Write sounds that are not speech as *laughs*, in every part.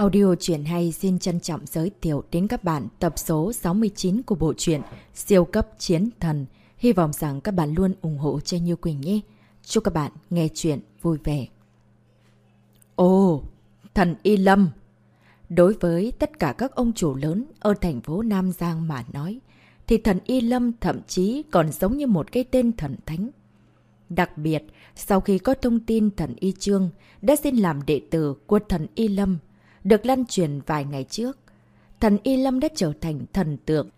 Audio truyện hay xin trân trọng giới thiệu đến các bạn tập số 69 của bộ truyện Siêu cấp chiến thần. Hy vọng rằng các bạn luôn ủng hộ cho Như Quỳnh nhé. Chúc các bạn nghe chuyện vui vẻ. Ồ, thần Y Lâm! Đối với tất cả các ông chủ lớn ở thành phố Nam Giang mà nói, thì thần Y Lâm thậm chí còn giống như một cái tên thần thánh. Đặc biệt, sau khi có thông tin thần Y Trương đã xin làm đệ tử của thần Y Lâm, được lan truyền vài ngày trước, thần Y Lâm đã trở thành thần tượng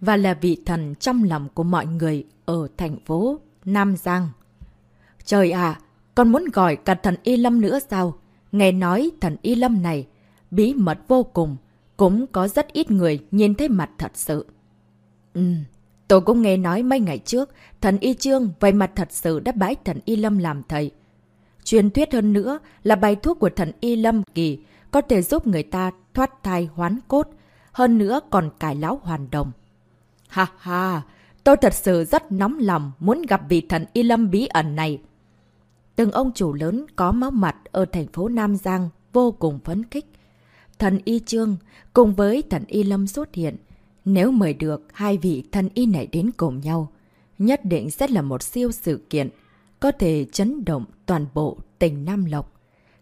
và là vị thần trong lòng của mọi người ở thành phố Nam Giang. Trời ạ, con muốn gọi cả thần Y Lâm nữa sao? Nghe nói thần Y Lâm này bí mật vô cùng, cũng có rất ít người nhìn thấy mặt thật sự. Ừm, tôi cũng nghe nói mấy ngày trước, thần Y Trương vậy mặt thật sự đã bái thần Y Lâm làm thầy. Truyền thuyết hơn nữa là bài thuốc của thần Y Lâm kỳ có thể giúp người ta thoát thai hoán cốt, hơn nữa còn cải lão hoàn đồng. Ha ha, tôi thật sự rất nóng lòng muốn gặp vị thần Y Lâm bí ẩn này. Từng ông chủ lớn có máu mặt ở thành phố Nam Giang vô cùng phấn khích. Thần Y Trương cùng với thần Y Lâm xuất hiện. Nếu mời được hai vị thần Y này đến cùng nhau, nhất định sẽ là một siêu sự kiện, có thể chấn động toàn bộ tỉnh Nam Lộc.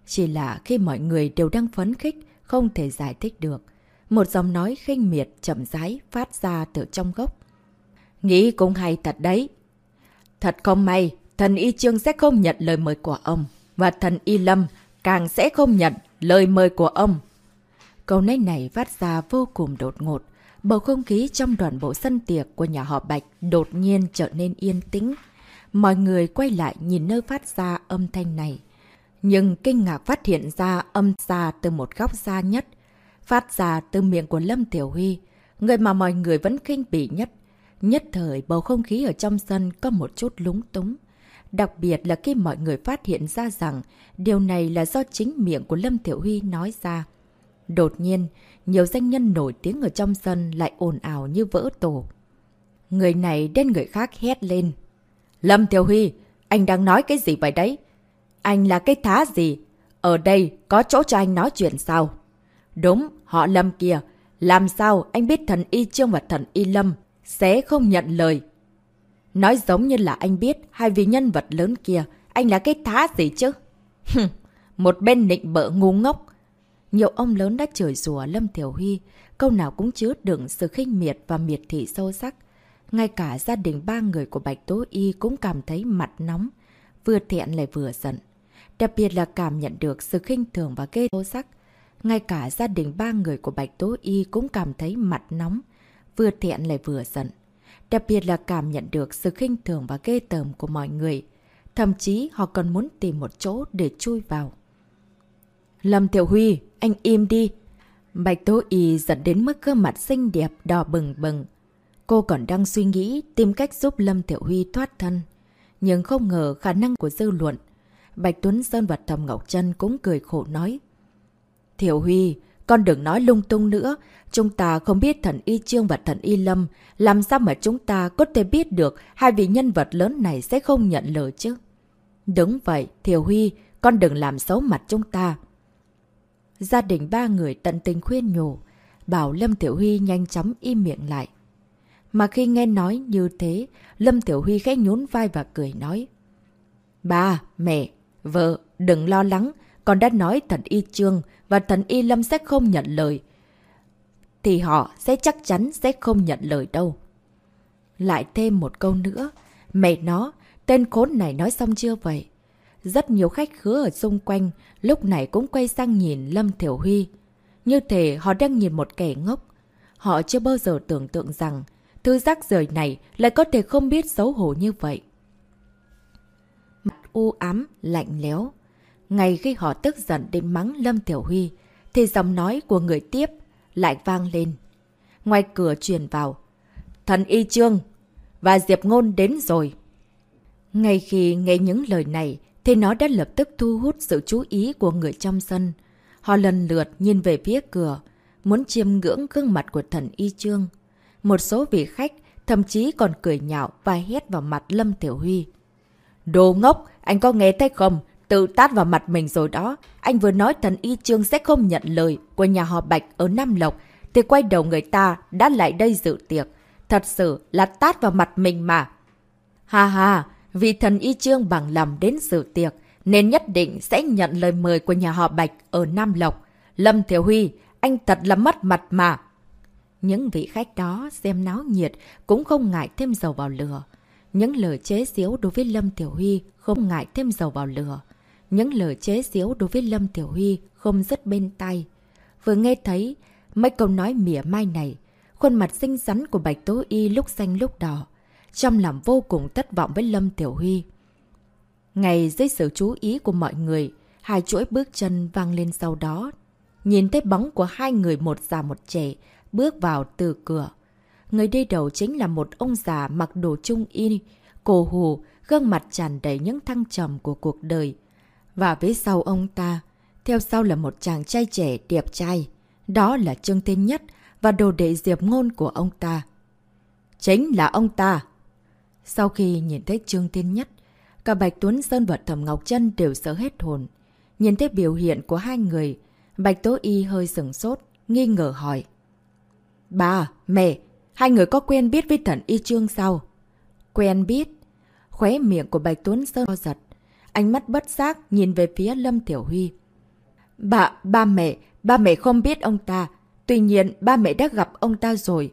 Chỉ là khi mọi người đều đang phấn khích, không thể giải thích được. Một giọng nói khinh miệt chậm rãi phát ra từ trong gốc. Nghĩ cũng hay thật đấy. Thật không may, thần Y Trương sẽ không nhận lời mời của ông. Và thần Y Lâm càng sẽ không nhận lời mời của ông. Câu nói này phát ra vô cùng đột ngột. Bầu không khí trong đoàn bộ sân tiệc của nhà họ Bạch đột nhiên trở nên yên tĩnh. Mọi người quay lại nhìn nơi phát ra âm thanh này nhưng kinh ngạc phát hiện ra âm xa từ một góc xa nhất, phát ra từ miệng của Lâm Tiểu Huy, người mà mọi người vẫn kinh bỉ nhất. Nhất thời bầu không khí ở trong sân có một chút lúng túng. Đặc biệt là khi mọi người phát hiện ra rằng điều này là do chính miệng của Lâm Tiểu Huy nói ra. Đột nhiên, nhiều danh nhân nổi tiếng ở trong sân lại ồn ào như vỡ tổ. Người này đến người khác hét lên. Lâm Tiểu Huy, anh đang nói cái gì vậy đấy? Anh là cái thá gì? Ở đây có chỗ cho anh nói chuyện sao? Đúng, họ Lâm kia. Làm sao anh biết thần Y Trương và thần Y Lâm sẽ không nhận lời? Nói giống như là anh biết hai vị nhân vật lớn kia, anh là cái thá gì chứ? *laughs* một bên nịnh bợ ngu ngốc. Nhiều ông lớn đã chửi rủa Lâm Thiểu Huy, câu nào cũng chứa đựng sự khinh miệt và miệt thị sâu sắc. Ngay cả gia đình ba người của Bạch Tố Y cũng cảm thấy mặt nóng, vừa thẹn lại vừa giận. Đặc biệt là cảm nhận được sự khinh thường và ghê tố sắc. Ngay cả gia đình ba người của Bạch Tố Y cũng cảm thấy mặt nóng, vừa thiện lại vừa giận. Đặc biệt là cảm nhận được sự khinh thường và ghê tởm của mọi người. Thậm chí họ còn muốn tìm một chỗ để chui vào. Lâm Tiểu Huy, anh im đi. Bạch Tố Y giận đến mức gương mặt xinh đẹp đỏ bừng bừng. Cô còn đang suy nghĩ tìm cách giúp Lâm Tiểu Huy thoát thân. Nhưng không ngờ khả năng của dư luận Bạch Tuấn Sơn và Thầm Ngọc Trân cũng cười khổ nói. Thiểu Huy, con đừng nói lung tung nữa. Chúng ta không biết thần Y Trương và thần Y Lâm. Làm sao mà chúng ta có thể biết được hai vị nhân vật lớn này sẽ không nhận lời chứ? Đúng vậy, Thiểu Huy, con đừng làm xấu mặt chúng ta. Gia đình ba người tận tình khuyên nhủ, bảo Lâm Tiểu Huy nhanh chóng im miệng lại. Mà khi nghe nói như thế, Lâm Tiểu Huy khẽ nhún vai và cười nói. Ba, mẹ, Vợ, đừng lo lắng, con đã nói thần Y Trương và thần Y Lâm sẽ không nhận lời. Thì họ sẽ chắc chắn sẽ không nhận lời đâu. Lại thêm một câu nữa. Mẹ nó, tên khốn này nói xong chưa vậy? Rất nhiều khách khứa ở xung quanh lúc này cũng quay sang nhìn Lâm Thiểu Huy. Như thể họ đang nhìn một kẻ ngốc. Họ chưa bao giờ tưởng tượng rằng thư giác rời này lại có thể không biết xấu hổ như vậy u ám, lạnh lẽo. Ngay khi họ tức giận đến mắng Lâm Tiểu Huy, thì giọng nói của người tiếp lại vang lên. Ngoài cửa truyền vào, thần y trương và Diệp Ngôn đến rồi. Ngay khi nghe những lời này, thì nó đã lập tức thu hút sự chú ý của người trong sân. Họ lần lượt nhìn về phía cửa, muốn chiêm ngưỡng gương mặt của thần y trương. Một số vị khách thậm chí còn cười nhạo và hét vào mặt Lâm Tiểu Huy. Đồ ngốc, anh có nghe thấy không? Tự tát vào mặt mình rồi đó. Anh vừa nói thần y trương sẽ không nhận lời của nhà họ Bạch ở Nam Lộc. Thì quay đầu người ta đã lại đây dự tiệc. Thật sự là tát vào mặt mình mà. Ha ha, vì thần y trương bằng lòng đến dự tiệc. Nên nhất định sẽ nhận lời mời của nhà họ Bạch ở Nam Lộc. Lâm Thiểu Huy, anh thật là mất mặt mà. Những vị khách đó xem náo nhiệt cũng không ngại thêm dầu vào lửa. Những lời chế xíu đối với Lâm Tiểu Huy không ngại thêm dầu vào lửa. Những lời chế xíu đối với Lâm Tiểu Huy không rất bên tay. Vừa nghe thấy mấy câu nói mỉa mai này, khuôn mặt xinh xắn của Bạch Tố Y lúc xanh lúc đỏ. Trong lòng vô cùng thất vọng với Lâm Tiểu Huy. Ngày dưới sự chú ý của mọi người, hai chuỗi bước chân vang lên sau đó. Nhìn thấy bóng của hai người một già một trẻ bước vào từ cửa. Người đi đầu chính là một ông già mặc đồ trung y, cổ hù, gương mặt tràn đầy những thăng trầm của cuộc đời. Và phía sau ông ta, theo sau là một chàng trai trẻ đẹp trai. Đó là Trương Thiên Nhất và đồ đệ diệp ngôn của ông ta. Chính là ông ta! Sau khi nhìn thấy Trương Thiên Nhất, cả Bạch Tuấn Sơn và Thẩm Ngọc Trân đều sợ hết hồn. Nhìn thấy biểu hiện của hai người, Bạch Tố Y hơi sừng sốt, nghi ngờ hỏi. Bà, mẹ, hai người có quen biết với thần Y Trương sao? Quen biết. Khóe miệng của Bạch Tuấn Sơn co giật. Ánh mắt bất giác nhìn về phía Lâm Tiểu Huy. Bà, ba mẹ, ba mẹ không biết ông ta. Tuy nhiên, ba mẹ đã gặp ông ta rồi.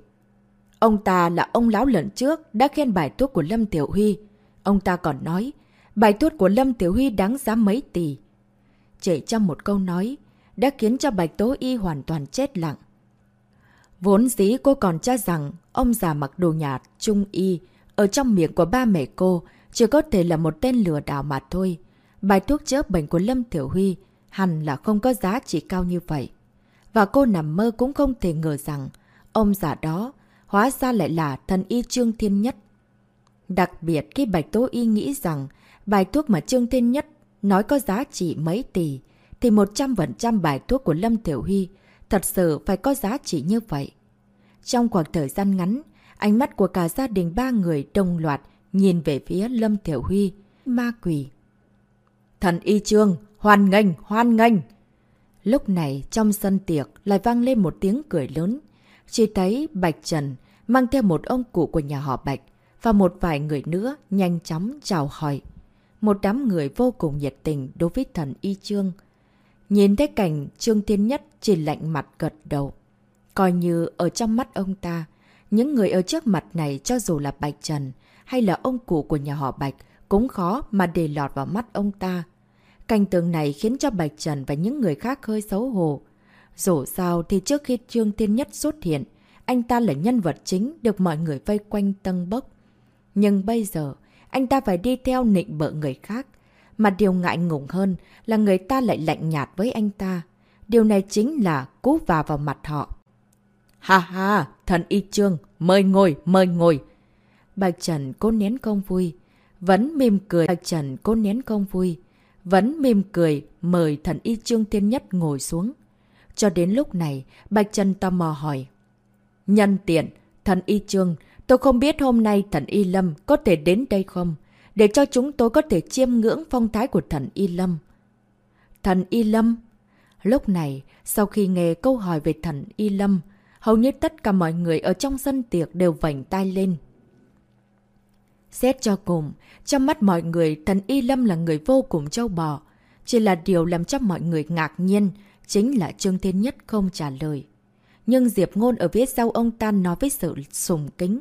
Ông ta là ông lão lần trước đã khen bài thuốc của Lâm Tiểu Huy. Ông ta còn nói, bài thuốc của Lâm Tiểu Huy đáng giá mấy tỷ. Chỉ trong một câu nói, đã khiến cho Bạch Tố Y hoàn toàn chết lặng. Vốn dĩ cô còn cho rằng ông già mặc đồ nhạt, trung y, ở trong miệng của ba mẹ cô chỉ có thể là một tên lừa đảo mà thôi. Bài thuốc chữa bệnh của Lâm Tiểu Huy hẳn là không có giá trị cao như vậy. Và cô nằm mơ cũng không thể ngờ rằng ông già đó hóa ra lại là thần y Trương Thiên Nhất. Đặc biệt khi Bạch Tố Y nghĩ rằng bài thuốc mà Trương Thiên Nhất nói có giá trị mấy tỷ, thì 100% bài thuốc của Lâm Tiểu Huy thật sự phải có giá trị như vậy. Trong khoảng thời gian ngắn, ánh mắt của cả gia đình ba người đồng loạt nhìn về phía Lâm Tiểu Huy, ma quỷ. Thần Y Trương, hoan nghênh, hoan nghênh! Lúc này trong sân tiệc lại vang lên một tiếng cười lớn. Chỉ thấy Bạch Trần mang theo một ông cụ của nhà họ Bạch và một vài người nữa nhanh chóng chào hỏi. Một đám người vô cùng nhiệt tình đối với thần Y Trương. Nhìn thấy cảnh Trương Thiên Nhất chỉ lạnh mặt gật đầu. Coi như ở trong mắt ông ta, những người ở trước mặt này cho dù là Bạch Trần hay là ông cụ của nhà họ Bạch cũng khó mà để lọt vào mắt ông ta. Cảnh tượng này khiến cho Bạch Trần và những người khác hơi xấu hổ. Dù sao thì trước khi Trương Thiên Nhất xuất hiện, anh ta là nhân vật chính được mọi người vây quanh tân bốc. Nhưng bây giờ, anh ta phải đi theo nịnh bợ người khác. Mà điều ngại ngùng hơn là người ta lại lạnh nhạt với anh ta. Điều này chính là cú vào vào mặt họ. Ha ha, thần y trương, mời ngồi, mời ngồi. Bạch Trần cố nén công vui. Vẫn mỉm cười. Bạch Trần cố nén công vui. Vẫn mỉm cười mời thần y trương tiên nhất ngồi xuống. Cho đến lúc này, Bạch Trần tò mò hỏi. Nhân tiện, thần y trương, tôi không biết hôm nay thần y lâm có thể đến đây không? Để cho chúng tôi có thể chiêm ngưỡng phong thái của thần y lâm. Thần y lâm? Lúc này, sau khi nghe câu hỏi về thần y lâm, hầu như tất cả mọi người ở trong sân tiệc đều vảnh tay lên. Xét cho cùng, trong mắt mọi người, thần Y Lâm là người vô cùng châu bò. Chỉ là điều làm cho mọi người ngạc nhiên, chính là Trương Thiên Nhất không trả lời. Nhưng Diệp Ngôn ở phía sau ông ta nói với sự sùng kính.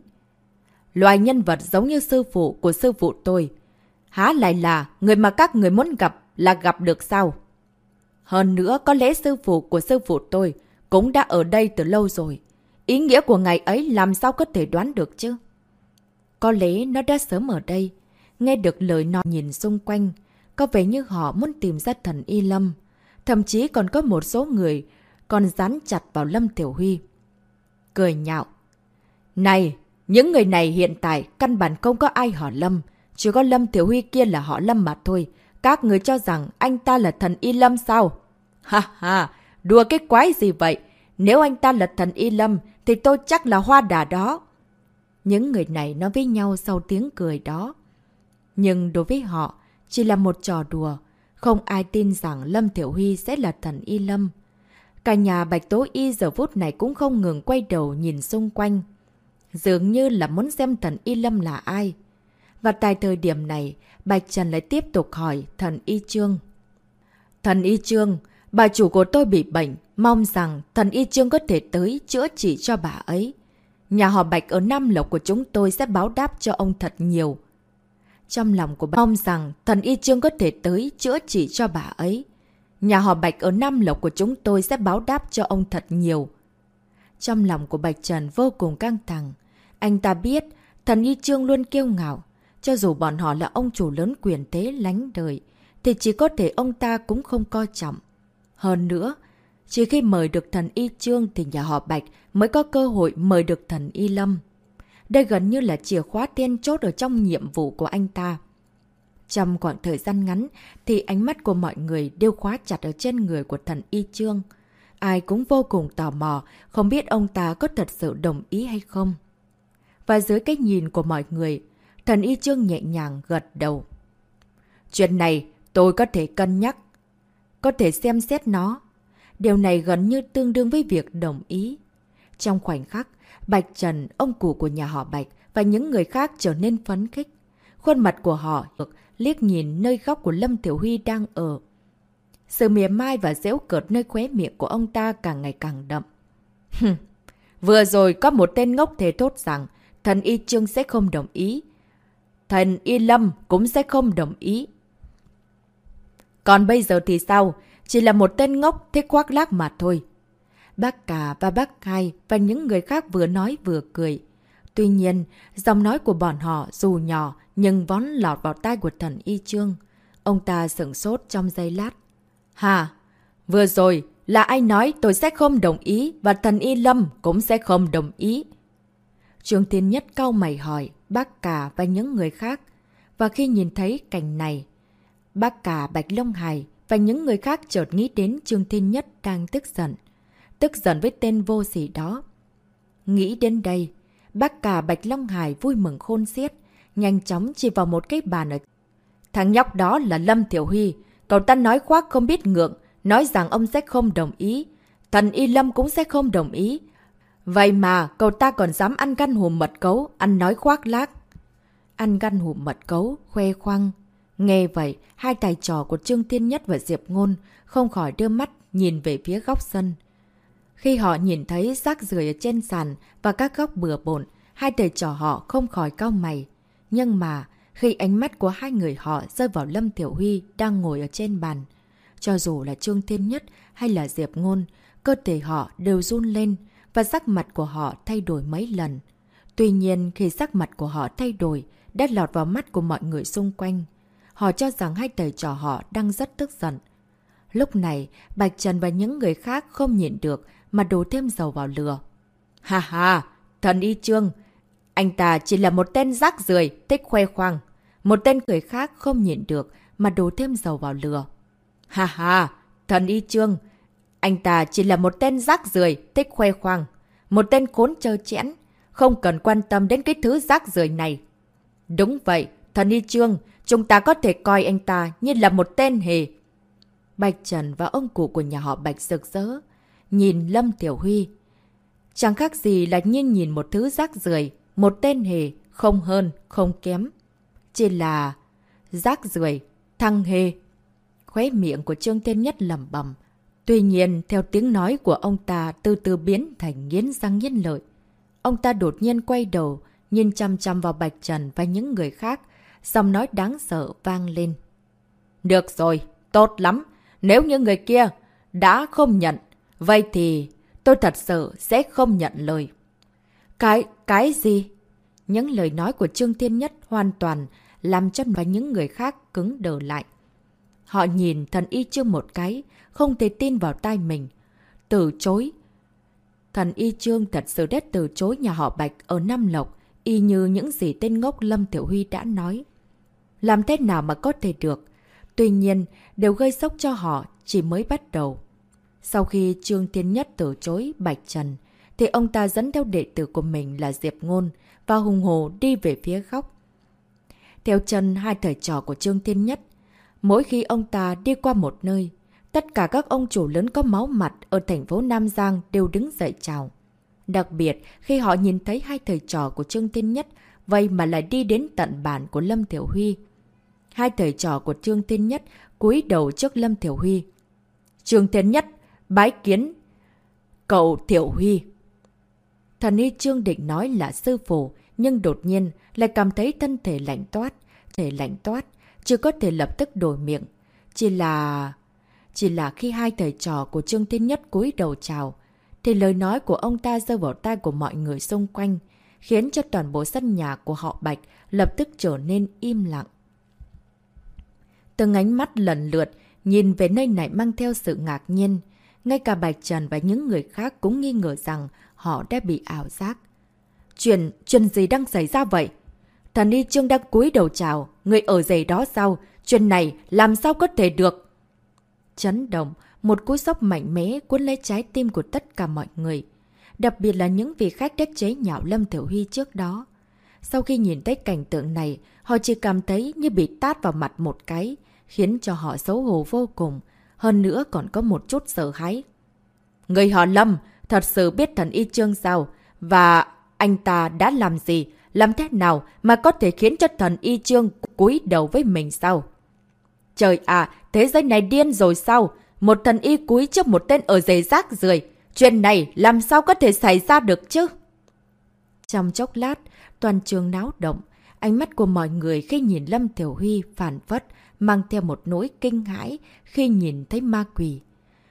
Loài nhân vật giống như sư phụ của sư phụ tôi. Há lại là người mà các người muốn gặp là gặp được sao? Hơn nữa, có lẽ sư phụ của sư phụ tôi cũng đã ở đây từ lâu rồi. Ý nghĩa của ngày ấy làm sao có thể đoán được chứ? Có lẽ nó đã sớm ở đây. Nghe được lời nói nhìn xung quanh, có vẻ như họ muốn tìm ra thần Y Lâm. Thậm chí còn có một số người còn dán chặt vào Lâm Tiểu Huy. Cười nhạo. Này, những người này hiện tại căn bản không có ai họ Lâm. Chỉ có Lâm Tiểu Huy kia là họ Lâm mà thôi. Các người cho rằng anh ta là thần Y Lâm sao? Ha ha, đùa cái quái gì vậy? Nếu anh ta là thần Y Lâm thì tôi chắc là hoa đà đó. Những người này nói với nhau sau tiếng cười đó. Nhưng đối với họ, chỉ là một trò đùa, Không ai tin rằng Lâm Thiểu Huy sẽ là thần Y Lâm. Cả nhà Bạch Tố Y giờ phút này cũng không ngừng quay đầu nhìn xung quanh. Dường như là muốn xem thần Y Lâm là ai. Và tại thời điểm này, Bạch Trần lại tiếp tục hỏi thần Y Trương. Thần Y Trương, bà chủ của tôi bị bệnh, mong rằng thần Y Trương có thể tới chữa trị cho bà ấy. Nhà họ Bạch ở Nam Lộc của chúng tôi sẽ báo đáp cho ông thật nhiều. Trong lòng của bà mong rằng thần Y Trương có thể tới chữa trị cho bà ấy. Nhà họ Bạch ở Nam Lộc của chúng tôi sẽ báo đáp cho ông thật nhiều. Trong lòng của Bạch Trần vô cùng căng thẳng. Anh ta biết thần Y Trương luôn kiêu ngạo. Cho dù bọn họ là ông chủ lớn quyền thế lánh đời, thì chỉ có thể ông ta cũng không coi trọng. Hơn nữa, chỉ khi mời được thần Y Trương thì nhà họ Bạch mới có cơ hội mời được thần Y Lâm. Đây gần như là chìa khóa tiên chốt ở trong nhiệm vụ của anh ta. Trong khoảng thời gian ngắn thì ánh mắt của mọi người đều khóa chặt ở trên người của thần Y Trương. Ai cũng vô cùng tò mò, không biết ông ta có thật sự đồng ý hay không. Và dưới cái nhìn của mọi người, thần Y Trương nhẹ nhàng gật đầu. Chuyện này tôi có thể cân nhắc, có thể xem xét nó. Điều này gần như tương đương với việc đồng ý. Trong khoảnh khắc, Bạch Trần, ông cụ của nhà họ Bạch và những người khác trở nên phấn khích. Khuôn mặt của họ liếc nhìn nơi góc của Lâm Tiểu Huy đang ở. Sự mỉa mai và dễu cợt nơi khóe miệng của ông ta càng ngày càng đậm. Vừa rồi có một tên ngốc thề thốt rằng thần Y Trương sẽ không đồng ý. Thần Y Lâm cũng sẽ không đồng ý. Còn bây giờ thì sao? Chỉ là một tên ngốc thích khoác lác mà thôi. Bác cả và bác hai và những người khác vừa nói vừa cười. Tuy nhiên, giọng nói của bọn họ dù nhỏ nhưng vón lọt vào tai của thần Y Trương. Ông ta sửng sốt trong giây lát. Hà, vừa rồi là ai nói tôi sẽ không đồng ý và thần Y Lâm cũng sẽ không đồng ý. Trương Thiên Nhất cau mày hỏi bác cả và những người khác. Và khi nhìn thấy cảnh này, bác cả Bạch Long Hải và những người khác chợt nghĩ đến Trương Thiên Nhất đang tức giận. Tức giận với tên vô sỉ đó. Nghĩ đến đây, bác cả Bạch Long Hải vui mừng khôn xiết, nhanh chóng chỉ vào một cái bàn ở. Thằng nhóc đó là Lâm Tiểu Huy, cậu ta nói khoác không biết ngượng, nói rằng ông sẽ không đồng ý. Thần Y Lâm cũng sẽ không đồng ý. Vậy mà cậu ta còn dám ăn gan hùm mật cấu, ăn nói khoác lác. Ăn gan hùm mật cấu, khoe khoang. Nghe vậy, hai tài trò của Trương Thiên Nhất và Diệp Ngôn không khỏi đưa mắt nhìn về phía góc sân. Khi họ nhìn thấy rác rưởi ở trên sàn và các góc bừa bộn, hai thầy trò họ không khỏi cao mày. Nhưng mà, khi ánh mắt của hai người họ rơi vào Lâm Tiểu Huy đang ngồi ở trên bàn, cho dù là Trương Thiên Nhất hay là Diệp Ngôn, cơ thể họ đều run lên và sắc mặt của họ thay đổi mấy lần. Tuy nhiên, khi sắc mặt của họ thay đổi, đã lọt vào mắt của mọi người xung quanh. Họ cho rằng hai thầy trò họ đang rất tức giận. Lúc này, Bạch Trần và những người khác không nhịn được mà đổ thêm dầu vào lửa. Ha ha, thần y trương, anh ta chỉ là một tên rác rưởi thích khoe khoang. Một tên cười khác không nhịn được mà đổ thêm dầu vào lửa. Ha ha, thần y trương, anh ta chỉ là một tên rác rưởi thích khoe khoang. Một tên khốn trơ chẽn, không cần quan tâm đến cái thứ rác rưởi này. Đúng vậy, thần y trương, chúng ta có thể coi anh ta như là một tên hề. Bạch Trần và ông cụ của nhà họ Bạch rực rỡ, nhìn Lâm Tiểu Huy. Chẳng khác gì là nhiên nhìn một thứ rác rưởi một tên hề, không hơn, không kém. Chỉ là rác rưởi thăng hề. Khóe miệng của Trương Thiên Nhất lầm bầm. Tuy nhiên, theo tiếng nói của ông ta từ từ biến thành nghiến răng nghiến lợi. Ông ta đột nhiên quay đầu, nhìn chăm chăm vào Bạch Trần và những người khác, giọng nói đáng sợ vang lên. Được rồi, tốt lắm. Nếu như người kia đã không nhận, vậy thì tôi thật sự sẽ không nhận lời. Cái, cái gì? Những lời nói của Trương Thiên Nhất hoàn toàn làm cho và những người khác cứng đờ lại. Họ nhìn thần y trương một cái, không thể tin vào tai mình. Từ chối. Thần y trương thật sự đã từ chối nhà họ Bạch ở Nam Lộc, y như những gì tên ngốc Lâm Tiểu Huy đã nói. Làm thế nào mà có thể được? Tuy nhiên, đều gây sốc cho họ chỉ mới bắt đầu. Sau khi Trương Thiên Nhất từ chối Bạch Trần, thì ông ta dẫn theo đệ tử của mình là Diệp Ngôn và Hùng Hồ đi về phía góc. Theo chân hai thầy trò của Trương Thiên Nhất, Mỗi khi ông ta đi qua một nơi, tất cả các ông chủ lớn có máu mặt ở thành phố Nam Giang đều đứng dậy chào. Đặc biệt, khi họ nhìn thấy hai thầy trò của Trương Thiên Nhất, vậy mà lại đi đến tận bản của Lâm Thiểu Huy. Hai thầy trò của Trương Thiên Nhất cúi đầu trước Lâm Thiểu Huy. Trương Thiên Nhất, bái kiến, cậu Thiểu Huy. Thần y Trương định nói là sư phụ, nhưng đột nhiên lại cảm thấy thân thể lạnh toát, thể lạnh toát, chưa có thể lập tức đổi miệng. Chỉ là... Chỉ là khi hai thầy trò của Trương Thiên Nhất cúi đầu chào, thì lời nói của ông ta rơi vào tai của mọi người xung quanh, khiến cho toàn bộ sân nhà của họ Bạch lập tức trở nên im lặng. Từng ánh mắt lần lượt, nhìn về nơi này mang theo sự ngạc nhiên. Ngay cả Bạch Trần và những người khác cũng nghi ngờ rằng họ đã bị ảo giác. Chuyện, chuyện gì đang xảy ra vậy? Thần y trương đang cúi đầu chào, người ở giày đó sao? Chuyện này làm sao có thể được? Chấn động, một cú sốc mạnh mẽ cuốn lấy trái tim của tất cả mọi người. Đặc biệt là những vị khách đắc chế nhạo Lâm Thiểu Huy trước đó. Sau khi nhìn thấy cảnh tượng này, họ chỉ cảm thấy như bị tát vào mặt một cái, khiến cho họ xấu hổ vô cùng. Hơn nữa còn có một chút sợ hãi. Người họ Lâm thật sự biết thần y trương sao? Và anh ta đã làm gì? Làm thế nào mà có thể khiến cho thần y trương cúi đầu với mình sao? Trời à, thế giới này điên rồi sao? Một thần y cúi trước một tên ở giày rác rưởi Chuyện này làm sao có thể xảy ra được chứ? Trong chốc lát, toàn trường náo động. Ánh mắt của mọi người khi nhìn Lâm Tiểu Huy phản phất, mang theo một nỗi kinh hãi khi nhìn thấy ma quỷ.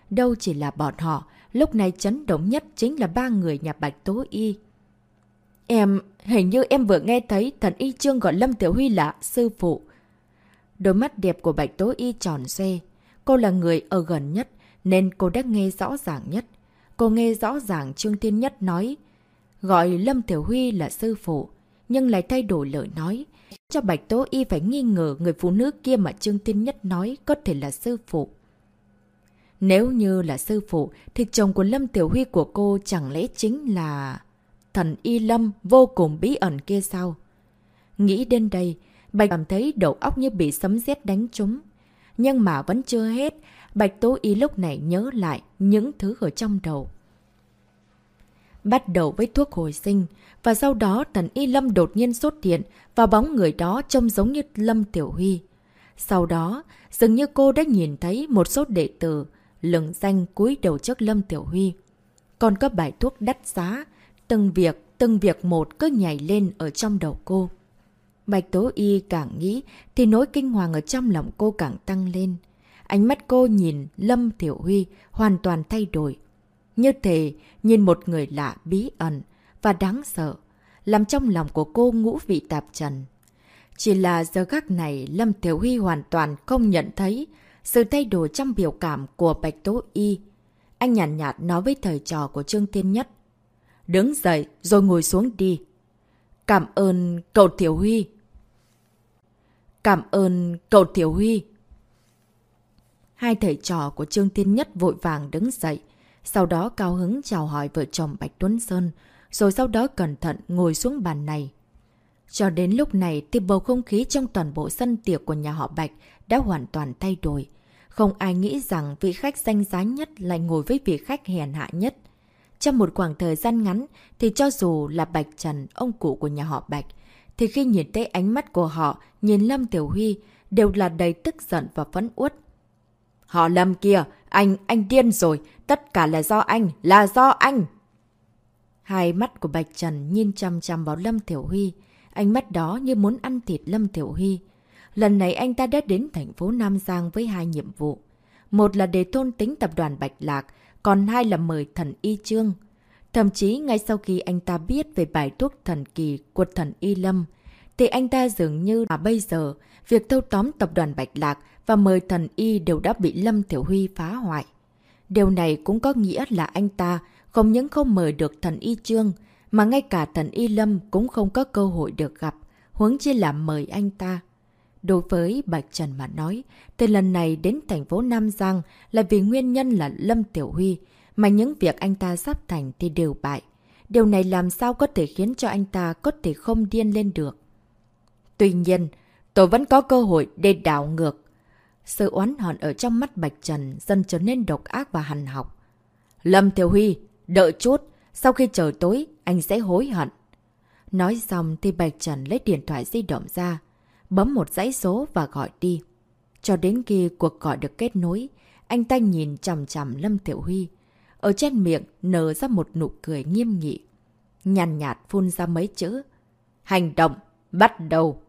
Đâu chỉ là bọn họ, lúc này chấn động nhất chính là ba người nhà Bạch Tố Y. Em, hình như em vừa nghe thấy thần y trương gọi Lâm Tiểu Huy là sư phụ. Đôi mắt đẹp của Bạch Tố Y tròn xoe. Cô là người ở gần nhất, nên cô đã nghe rõ ràng nhất. Cô nghe rõ ràng Trương Thiên Nhất nói, gọi Lâm Tiểu Huy là sư phụ, nhưng lại thay đổi lời nói, cho Bạch Tố Y phải nghi ngờ người phụ nữ kia mà Trương Thiên Nhất nói có thể là sư phụ. Nếu như là sư phụ, thì chồng của Lâm Tiểu Huy của cô chẳng lẽ chính là... Thần Y Lâm vô cùng bí ẩn kia sao? Nghĩ đến đây, Bạch cảm thấy đầu óc như bị sấm sét đánh trúng. Nhưng mà vẫn chưa hết, Bạch Tố Y lúc này nhớ lại những thứ ở trong đầu. Bắt đầu với thuốc hồi sinh, và sau đó thần Y Lâm đột nhiên xuất hiện và bóng người đó trông giống như Lâm Tiểu Huy. Sau đó, dường như cô đã nhìn thấy một số đệ tử lừng danh cúi đầu trước Lâm Tiểu Huy. Còn có bài thuốc đắt giá, từng việc, từng việc một cứ nhảy lên ở trong đầu cô. Bạch Tố Y càng nghĩ thì nỗi kinh hoàng ở trong lòng cô càng tăng lên. Ánh mắt cô nhìn Lâm Tiểu Huy hoàn toàn thay đổi. Như thể nhìn một người lạ bí ẩn và đáng sợ, làm trong lòng của cô ngũ vị tạp trần. Chỉ là giờ khắc này Lâm Tiểu Huy hoàn toàn không nhận thấy sự thay đổi trong biểu cảm của Bạch Tố Y. Anh nhàn nhạt, nhạt nói với thời trò của Trương thiên Nhất. Đứng dậy rồi ngồi xuống đi. Cảm ơn cậu Thiểu Huy. Cảm ơn cậu Thiểu Huy. Hai thầy trò của Trương Thiên Nhất vội vàng đứng dậy, sau đó cao hứng chào hỏi vợ chồng Bạch Tuấn Sơn, rồi sau đó cẩn thận ngồi xuống bàn này. Cho đến lúc này thì bầu không khí trong toàn bộ sân tiệc của nhà họ Bạch đã hoàn toàn thay đổi. Không ai nghĩ rằng vị khách danh giá nhất lại ngồi với vị khách hèn hạ nhất. Trong một khoảng thời gian ngắn thì cho dù là Bạch Trần, ông cụ của nhà họ Bạch, thì khi nhìn thấy ánh mắt của họ, nhìn Lâm Tiểu Huy, đều là đầy tức giận và phấn uất. Họ Lâm kia, anh, anh điên rồi, tất cả là do anh, là do anh. Hai mắt của Bạch Trần nhìn chăm chăm vào Lâm Tiểu Huy, ánh mắt đó như muốn ăn thịt Lâm Tiểu Huy. Lần này anh ta đã đến thành phố Nam Giang với hai nhiệm vụ. Một là để thôn tính tập đoàn Bạch Lạc, còn hai là mời thần Y Trương. Thậm chí ngay sau khi anh ta biết về bài thuốc thần kỳ của thần Y Lâm, thì anh ta dường như là bây giờ, việc thâu tóm tập đoàn Bạch Lạc và mời thần Y đều đã bị Lâm Thiểu Huy phá hoại. Điều này cũng có nghĩa là anh ta không những không mời được thần Y Trương, mà ngay cả thần Y Lâm cũng không có cơ hội được gặp, huống chi là mời anh ta. Đối với Bạch Trần mà nói, từ lần này đến thành phố Nam Giang là vì nguyên nhân là Lâm Tiểu Huy, mà những việc anh ta sắp thành thì đều bại. Điều này làm sao có thể khiến cho anh ta có thể không điên lên được. Tuy nhiên, tôi vẫn có cơ hội để đảo ngược. Sự oán hận ở trong mắt Bạch Trần dần trở nên độc ác và hằn học. Lâm Tiểu Huy, đợi chút, sau khi trời tối, anh sẽ hối hận. Nói xong thì Bạch Trần lấy điện thoại di động ra, bấm một dãy số và gọi đi. Cho đến khi cuộc gọi được kết nối, anh ta nhìn chằm chằm Lâm Tiểu Huy. Ở trên miệng nở ra một nụ cười nghiêm nghị. Nhàn nhạt phun ra mấy chữ. Hành động, bắt đầu.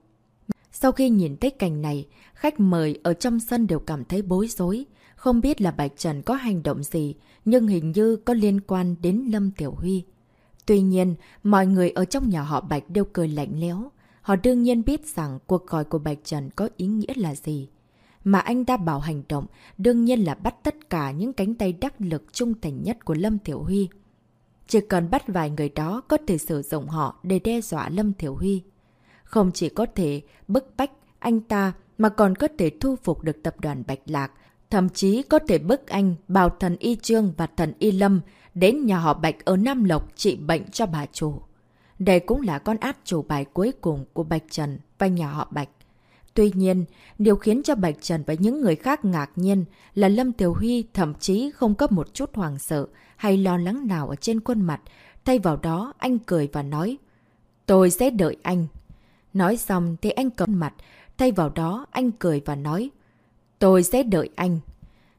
Sau khi nhìn thấy cảnh này, khách mời ở trong sân đều cảm thấy bối rối. Không biết là Bạch Trần có hành động gì, nhưng hình như có liên quan đến Lâm Tiểu Huy. Tuy nhiên, mọi người ở trong nhà họ Bạch đều cười lạnh léo. Họ đương nhiên biết rằng cuộc gọi của Bạch Trần có ý nghĩa là gì. Mà anh ta bảo hành động, đương nhiên là bắt tất cả những cánh tay đắc lực trung thành nhất của Lâm Tiểu Huy. Chỉ cần bắt vài người đó có thể sử dụng họ để đe dọa Lâm Tiểu Huy. Không chỉ có thể bức bách anh ta mà còn có thể thu phục được tập đoàn Bạch Lạc, thậm chí có thể bức anh bảo thần Y Trương và thần Y Lâm đến nhà họ Bạch ở Nam Lộc trị bệnh cho bà chủ. Đây cũng là con át chủ bài cuối cùng của Bạch Trần và nhà họ Bạch. Tuy nhiên, điều khiến cho Bạch Trần và những người khác ngạc nhiên là Lâm Tiểu Huy thậm chí không có một chút hoàng sợ hay lo lắng nào ở trên khuôn mặt. Thay vào đó, anh cười và nói, Tôi sẽ đợi anh. Nói xong thì anh cầm mặt, thay vào đó anh cười và nói, Tôi sẽ đợi anh.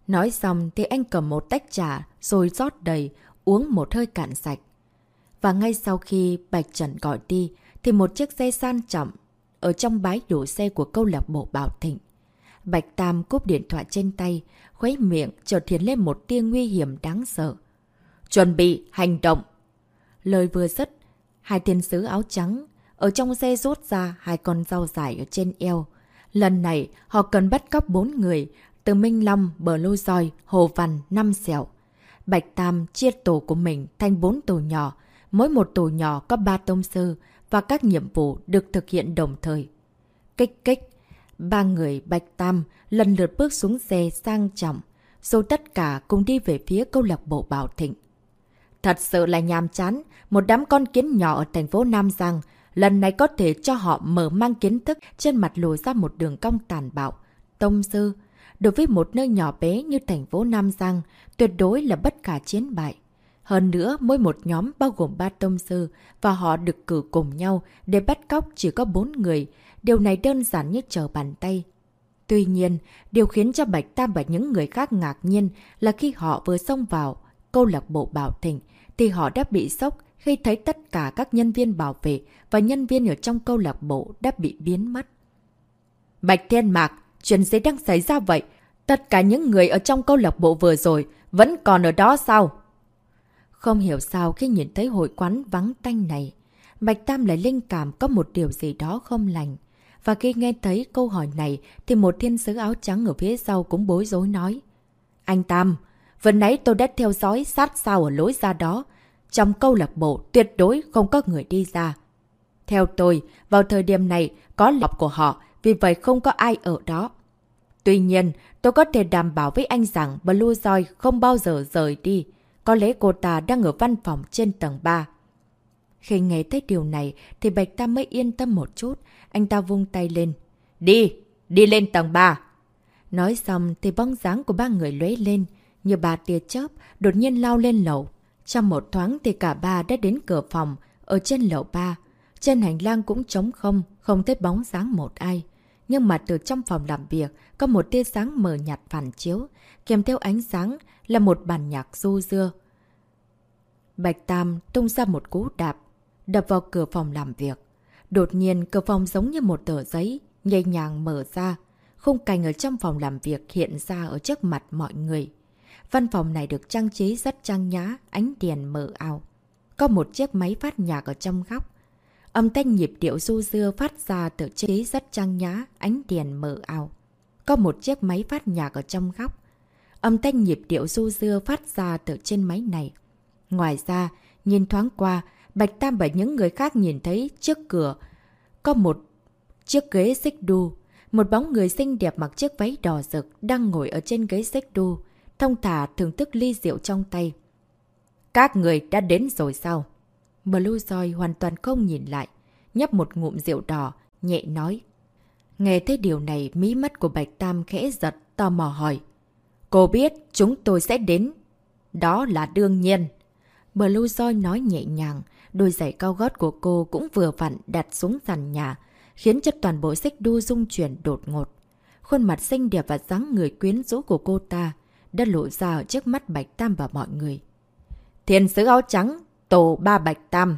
Nói xong thì anh cầm một tách trà rồi rót đầy, uống một hơi cạn sạch. Và ngay sau khi Bạch Trần gọi đi, thì một chiếc xe sang trọng ở trong bãi đổ xe của câu lạc bộ Bảo Thịnh. Bạch Tam cúp điện thoại trên tay, khuấy miệng chợt thiến lên một tia nguy hiểm đáng sợ. Chuẩn bị, hành động! Lời vừa dứt, hai thiên sứ áo trắng ở trong xe rút ra hai con dao dài ở trên eo. Lần này, họ cần bắt cóc bốn người, từ Minh Long, Bờ Lô Roi, Hồ Văn, Năm Sẹo. Bạch Tam chia tổ của mình thành bốn tổ nhỏ, mỗi một tổ nhỏ có ba tông sư và các nhiệm vụ được thực hiện đồng thời. Kích kích, ba người Bạch Tam lần lượt bước xuống xe sang trọng, rồi tất cả cùng đi về phía câu lạc bộ Bảo Thịnh. Thật sự là nhàm chán, một đám con kiến nhỏ ở thành phố Nam Giang, lần này có thể cho họ mở mang kiến thức trên mặt lùi ra một đường cong tàn bạo. Tông sư, đối với một nơi nhỏ bé như thành phố Nam Giang, tuyệt đối là bất khả chiến bại. Hơn nữa, mỗi một nhóm bao gồm ba tông sư và họ được cử cùng nhau để bắt cóc chỉ có bốn người. Điều này đơn giản như trở bàn tay. Tuy nhiên, điều khiến cho Bạch Tam và những người khác ngạc nhiên là khi họ vừa xông vào câu lạc bộ Bảo Thịnh, thì họ đã bị sốc khi thấy tất cả các nhân viên bảo vệ và nhân viên ở trong câu lạc bộ đã bị biến mất. Bạch Thiên Mạc, chuyện gì đang xảy ra vậy? Tất cả những người ở trong câu lạc bộ vừa rồi vẫn còn ở đó sao? Không hiểu sao khi nhìn thấy hội quán vắng tanh này, Bạch Tam lại linh cảm có một điều gì đó không lành. Và khi nghe thấy câu hỏi này thì một thiên sứ áo trắng ở phía sau cũng bối rối nói. Anh Tam, vừa nãy tôi đã theo dõi sát sao ở lối ra đó. Trong câu lạc bộ tuyệt đối không có người đi ra. Theo tôi, vào thời điểm này có lọc của họ, vì vậy không có ai ở đó. Tuy nhiên, tôi có thể đảm bảo với anh rằng Blue Joy không bao giờ rời đi. Có lẽ cô ta đang ở văn phòng trên tầng 3. Khi nghe thấy điều này thì Bạch Tam mới yên tâm một chút. Anh ta vung tay lên. Đi! Đi lên tầng 3! Nói xong thì bóng dáng của ba người lóe lên. Như bà tia chớp đột nhiên lao lên lầu. Trong một thoáng thì cả ba đã đến cửa phòng ở trên lầu 3. Trên hành lang cũng trống không, không thấy bóng dáng một ai. Nhưng mà từ trong phòng làm việc có một tia sáng mờ nhạt phản chiếu, kèm theo ánh sáng là một bản nhạc du dưa. Bạch Tam tung ra một cú đạp, đập vào cửa phòng làm việc. Đột nhiên cửa phòng giống như một tờ giấy, nhẹ nhàng mở ra. Khung cảnh ở trong phòng làm việc hiện ra ở trước mặt mọi người. Văn phòng này được trang trí rất trang nhã, ánh đèn mờ ảo. Có một chiếc máy phát nhạc ở trong góc. Âm thanh nhịp điệu du dưa phát ra từ chế rất trang nhã, ánh đèn mờ ảo. Có một chiếc máy phát nhạc ở trong góc. Âm thanh nhịp điệu du dưa phát ra từ trên máy này. Ngoài ra, nhìn thoáng qua, Bạch Tam và những người khác nhìn thấy trước cửa có một chiếc ghế xích đu. Một bóng người xinh đẹp mặc chiếc váy đỏ rực đang ngồi ở trên ghế xích đu, thông thả thưởng thức ly rượu trong tay. Các người đã đến rồi sao? Blue Joy hoàn toàn không nhìn lại, nhấp một ngụm rượu đỏ, nhẹ nói. Nghe thấy điều này, mí mắt của Bạch Tam khẽ giật, tò mò hỏi. Cô biết chúng tôi sẽ đến. Đó là đương nhiên. Blue Joy nói nhẹ nhàng, đôi giày cao gót của cô cũng vừa vặn đặt xuống sàn nhà, khiến cho toàn bộ xích đu rung chuyển đột ngột. Khuôn mặt xinh đẹp và dáng người quyến rũ của cô ta đã lộ ra ở trước mắt Bạch Tam và mọi người. Thiên sứ áo trắng, tổ ba Bạch Tam.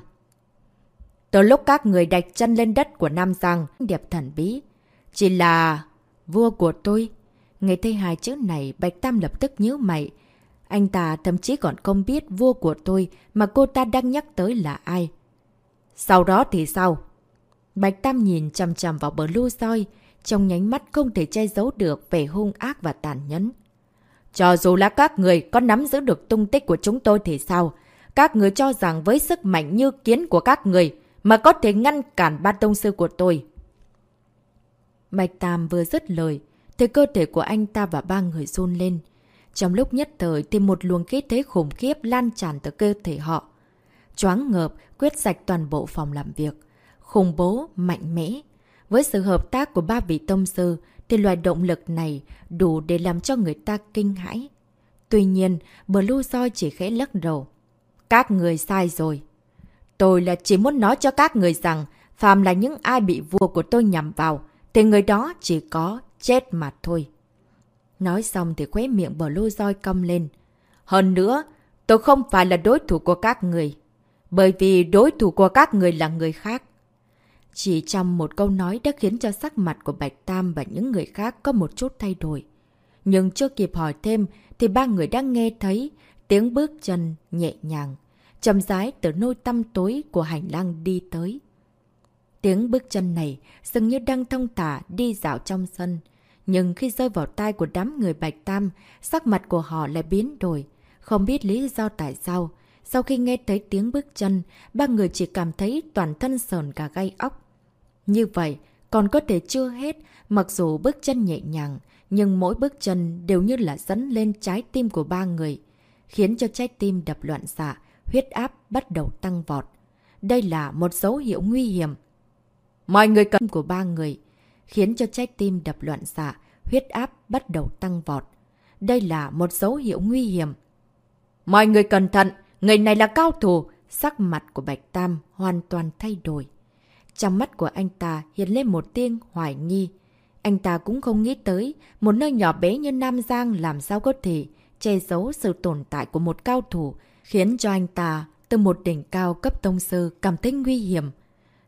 Từ lúc các người đạch chân lên đất của Nam Giang, đẹp thần bí, chỉ là vua của tôi. Nghe thấy hai chữ này, Bạch Tam lập tức nhíu mày. Anh ta thậm chí còn không biết vua của tôi mà cô ta đang nhắc tới là ai. Sau đó thì sao? Bạch Tam nhìn chầm chầm vào bờ lưu soi, trong nhánh mắt không thể che giấu được vẻ hung ác và tàn nhẫn. Cho dù là các người có nắm giữ được tung tích của chúng tôi thì sao? Các người cho rằng với sức mạnh như kiến của các người mà có thể ngăn cản ba tông sư của tôi. Bạch Tam vừa dứt lời, thì cơ thể của anh ta và ba người run lên. Trong lúc nhất thời thì một luồng khí thế khủng khiếp lan tràn từ cơ thể họ. Choáng ngợp, quyết sạch toàn bộ phòng làm việc. Khủng bố, mạnh mẽ. Với sự hợp tác của ba vị tông sư, thì loài động lực này đủ để làm cho người ta kinh hãi. Tuy nhiên, Blue Soi chỉ khẽ lắc đầu. Các người sai rồi. Tôi là chỉ muốn nói cho các người rằng, phàm là những ai bị vua của tôi nhằm vào, thì người đó chỉ có chết mà thôi. Nói xong thì khóe miệng bờ lô roi cong lên. Hơn nữa, tôi không phải là đối thủ của các người. Bởi vì đối thủ của các người là người khác. Chỉ trong một câu nói đã khiến cho sắc mặt của Bạch Tam và những người khác có một chút thay đổi. Nhưng chưa kịp hỏi thêm thì ba người đã nghe thấy tiếng bước chân nhẹ nhàng, chậm rãi từ nôi tăm tối của hành lang đi tới. Tiếng bước chân này dường như đang thông thả đi dạo trong sân. Nhưng khi rơi vào tay của đám người Bạch Tam, sắc mặt của họ lại biến đổi. Không biết lý do tại sao. Sau khi nghe thấy tiếng bước chân, ba người chỉ cảm thấy toàn thân sờn cả gai óc. Như vậy, còn có thể chưa hết, mặc dù bước chân nhẹ nhàng, nhưng mỗi bước chân đều như là dẫn lên trái tim của ba người, khiến cho trái tim đập loạn xạ, huyết áp bắt đầu tăng vọt. Đây là một dấu hiệu nguy hiểm. Mọi người cần của ba người, khiến cho trái tim đập loạn xạ, huyết áp bắt đầu tăng vọt. Đây là một dấu hiệu nguy hiểm. Mọi người cẩn thận, người này là cao thủ, sắc mặt của Bạch Tam hoàn toàn thay đổi. Trong mắt của anh ta hiện lên một tiếng hoài nghi. Anh ta cũng không nghĩ tới một nơi nhỏ bé như Nam Giang làm sao có thể che giấu sự tồn tại của một cao thủ, khiến cho anh ta từ một đỉnh cao cấp tông sư cảm thấy nguy hiểm.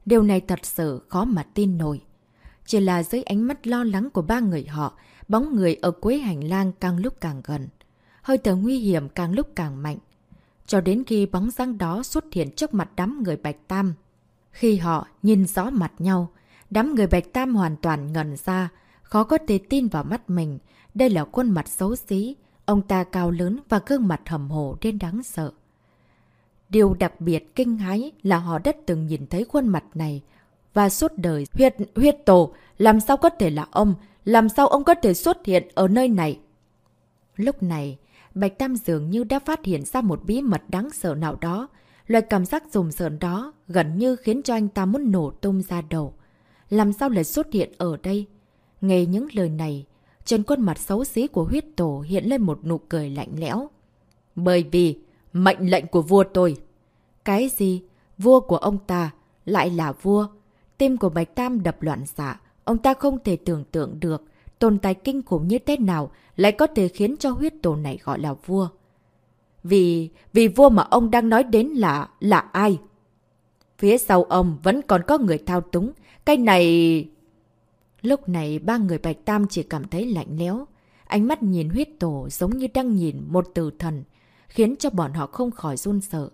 Điều này thật sự khó mà tin nổi. Chỉ là dưới ánh mắt lo lắng của ba người họ, bóng người ở cuối hành lang càng lúc càng gần. Hơi thở nguy hiểm càng lúc càng mạnh. Cho đến khi bóng răng đó xuất hiện trước mặt đám người Bạch Tam. Khi họ nhìn rõ mặt nhau, đám người Bạch Tam hoàn toàn ngần ra, khó có thể tin vào mắt mình. Đây là khuôn mặt xấu xí, ông ta cao lớn và gương mặt hầm hồ đến đáng sợ. Điều đặc biệt kinh hái là họ đã từng nhìn thấy khuôn mặt này. Và suốt đời huyết, huyết tổ, làm sao có thể là ông? Làm sao ông có thể xuất hiện ở nơi này? Lúc này, Bạch Tam dường như đã phát hiện ra một bí mật đáng sợ nào đó. Loại cảm giác rùng rợn đó gần như khiến cho anh ta muốn nổ tung ra đầu. Làm sao lại xuất hiện ở đây? Nghe những lời này, trên khuôn mặt xấu xí của huyết tổ hiện lên một nụ cười lạnh lẽo. Bởi vì, mệnh lệnh của vua tôi. Cái gì? Vua của ông ta lại là vua. Tim của Bạch Tam đập loạn xạ. Ông ta không thể tưởng tượng được tồn tại kinh khủng như thế nào lại có thể khiến cho huyết tổ này gọi là vua. Vì, vì vua mà ông đang nói đến là, là ai? Phía sau ông vẫn còn có người thao túng. Cái này... Lúc này ba người Bạch Tam chỉ cảm thấy lạnh lẽo. Ánh mắt nhìn huyết tổ giống như đang nhìn một từ thần, khiến cho bọn họ không khỏi run sợ.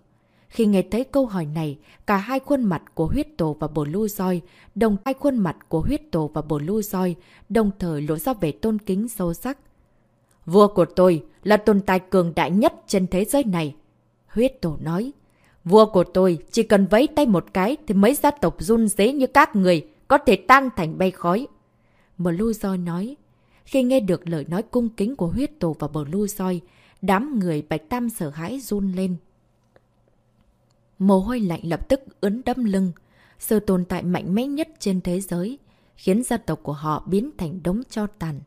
Khi nghe thấy câu hỏi này, cả hai khuôn mặt của huyết tổ và bồ lưu roi, đồng hai khuôn mặt của huyết tổ và bồ lưu roi, đồng thời lộ ra vẻ tôn kính sâu sắc. Vua của tôi là tồn tại cường đại nhất trên thế giới này. Huyết tổ nói, vua của tôi chỉ cần vấy tay một cái thì mấy gia tộc run dế như các người có thể tan thành bay khói. bồ lưu roi nói, khi nghe được lời nói cung kính của huyết tổ và bồ lưu roi, đám người bạch tam sợ hãi run lên. Mồ hôi lạnh lập tức ướn đâm lưng. Sự tồn tại mạnh mẽ nhất trên thế giới, khiến gia tộc của họ biến thành đống cho tàn.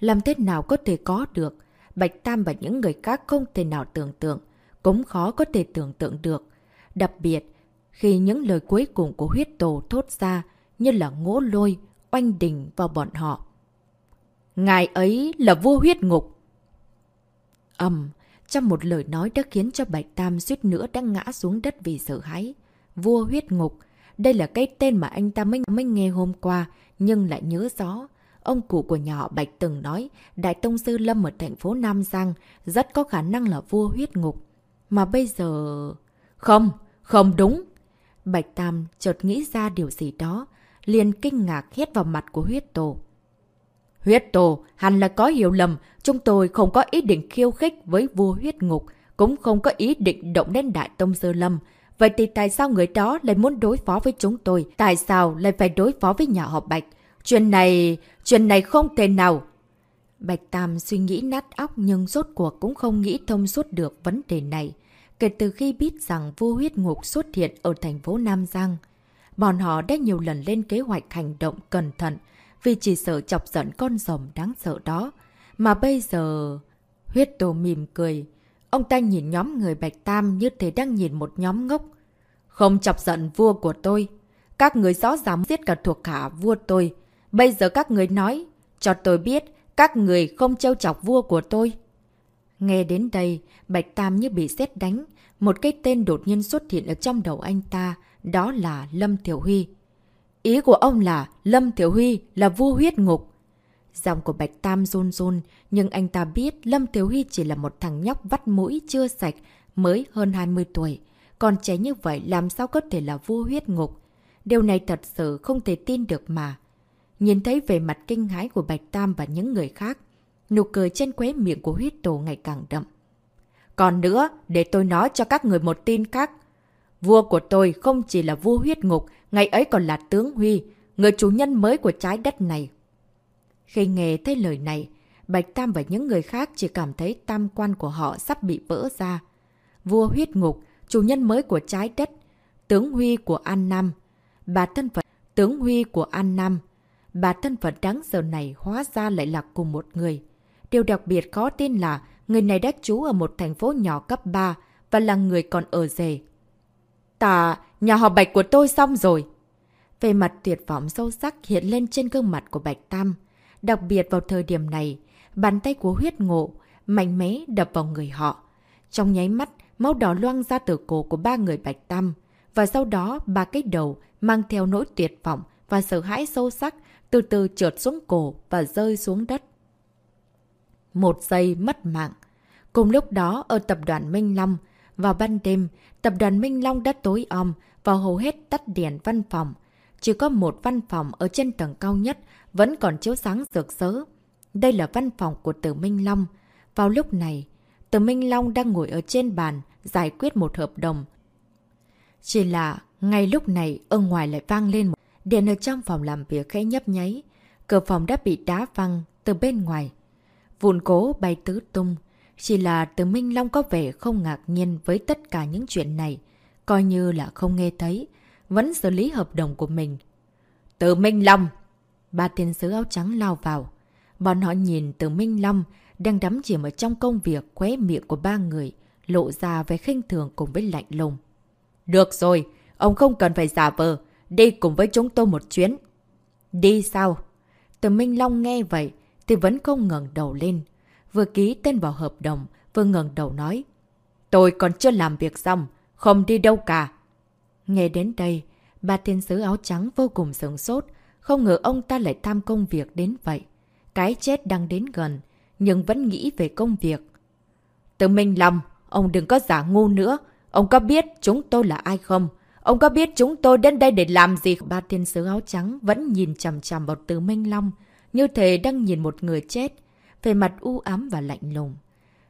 Làm thế nào có thể có được? Bạch Tam và những người khác không thể nào tưởng tượng, cũng khó có thể tưởng tượng được. Đặc biệt, khi những lời cuối cùng của huyết tổ thốt ra như là ngỗ lôi, oanh đình vào bọn họ. Ngài ấy là vua huyết ngục. Ẩm, trong một lời nói đã khiến cho Bạch Tam suýt nữa đã ngã xuống đất vì sợ hãi. Vua huyết ngục, đây là cái tên mà anh ta mới, mới nghe hôm qua, nhưng lại nhớ rõ. Ông cụ của nhà họ Bạch từng nói, Đại Tông Sư Lâm ở thành phố Nam Giang rất có khả năng là vua huyết ngục. Mà bây giờ... Không, không đúng. Bạch Tam chợt nghĩ ra điều gì đó, liền kinh ngạc hét vào mặt của huyết tổ. Huyết tổ, hẳn là có hiểu lầm, chúng tôi không có ý định khiêu khích với vua huyết ngục, cũng không có ý định động đến Đại Tông Sơ Lâm. Vậy thì tại sao người đó lại muốn đối phó với chúng tôi? Tại sao lại phải đối phó với nhà họ Bạch? Chuyện này... chuyện này không thể nào. Bạch Tam suy nghĩ nát óc nhưng rốt cuộc cũng không nghĩ thông suốt được vấn đề này. Kể từ khi biết rằng vua huyết ngục xuất hiện ở thành phố Nam Giang, bọn họ đã nhiều lần lên kế hoạch hành động cẩn thận vì chỉ sợ chọc giận con rồng đáng sợ đó. Mà bây giờ... Huyết đồ mỉm cười. Ông ta nhìn nhóm người Bạch Tam như thế đang nhìn một nhóm ngốc. Không chọc giận vua của tôi. Các người rõ ràng giết cả thuộc hạ vua tôi. Bây giờ các người nói, cho tôi biết các người không trêu chọc vua của tôi. Nghe đến đây, Bạch Tam như bị xét đánh. Một cái tên đột nhiên xuất hiện ở trong đầu anh ta, đó là Lâm Thiểu Huy. Ý của ông là Lâm Thiểu Huy là vua huyết ngục. Giọng của Bạch Tam run run, nhưng anh ta biết Lâm Thiểu Huy chỉ là một thằng nhóc vắt mũi chưa sạch, mới hơn 20 tuổi. Còn trẻ như vậy làm sao có thể là vua huyết ngục? Điều này thật sự không thể tin được mà. Nhìn thấy về mặt kinh hãi của Bạch Tam và những người khác, nụ cười trên quế miệng của huyết tổ ngày càng đậm. Còn nữa, để tôi nói cho các người một tin khác. Vua của tôi không chỉ là vua huyết ngục, ngày ấy còn là tướng Huy, người chủ nhân mới của trái đất này. Khi nghe thấy lời này, Bạch Tam và những người khác chỉ cảm thấy tam quan của họ sắp bị vỡ ra. Vua huyết ngục, chủ nhân mới của trái đất, tướng Huy của An Nam, bà thân phận tướng Huy của An Nam. Bà thân phận đáng sợ này hóa ra lại là cùng một người. Điều đặc biệt khó tin là người này đã trú ở một thành phố nhỏ cấp 3 và là người còn ở rể tà, nhà họ Bạch của tôi xong rồi. Về mặt tuyệt vọng sâu sắc hiện lên trên gương mặt của Bạch Tam. Đặc biệt vào thời điểm này, bàn tay của huyết ngộ, mạnh mẽ đập vào người họ. Trong nháy mắt, máu đỏ loang ra từ cổ của ba người Bạch Tam. Và sau đó, ba cái đầu mang theo nỗi tuyệt vọng và sợ hãi sâu sắc từ từ trượt xuống cổ và rơi xuống đất. Một giây mất mạng. Cùng lúc đó, ở tập đoàn Minh Long, vào ban đêm, tập đoàn Minh Long đã tối om và hầu hết tắt đèn văn phòng. Chỉ có một văn phòng ở trên tầng cao nhất vẫn còn chiếu sáng rực rỡ. Đây là văn phòng của Tử Minh Long. Vào lúc này, Tử Minh Long đang ngồi ở trên bàn giải quyết một hợp đồng. Chỉ là ngay lúc này ở ngoài lại vang lên một điện ở trong phòng làm việc khẽ nhấp nháy. Cửa phòng đã bị đá văng từ bên ngoài. Vụn cố bay tứ tung. Chỉ là Từ Minh Long có vẻ không ngạc nhiên với tất cả những chuyện này. Coi như là không nghe thấy. Vẫn xử lý hợp đồng của mình. Từ Minh Long! Ba thiên sứ áo trắng lao vào. Bọn họ nhìn Từ Minh Long đang đắm chìm ở trong công việc khóe miệng của ba người, lộ ra về khinh thường cùng với lạnh lùng. Được rồi, ông không cần phải giả vờ, đi cùng với chúng tôi một chuyến. Đi sao? Từ Minh Long nghe vậy thì vẫn không ngẩng đầu lên. Vừa ký tên vào hợp đồng, vừa ngẩng đầu nói. Tôi còn chưa làm việc xong, không đi đâu cả. Nghe đến đây, ba thiên sứ áo trắng vô cùng sướng sốt, không ngờ ông ta lại tham công việc đến vậy. Cái chết đang đến gần, nhưng vẫn nghĩ về công việc. Từ Minh Long, ông đừng có giả ngu nữa. Ông có biết chúng tôi là ai không? Ông có biết chúng tôi đến đây để làm gì? Ba thiên sứ áo trắng vẫn nhìn chằm chằm vào từ Minh Long, như thể đang nhìn một người chết, về mặt u ám và lạnh lùng.